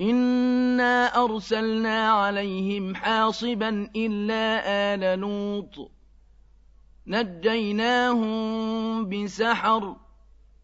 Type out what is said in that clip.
إِنَّا أَرْسَلْنَا عَلَيْهِمْ حَاصِبًا إِلَّا آلَ لُوطٍ نَجَّيْنَاهُم بِسَحَرٍ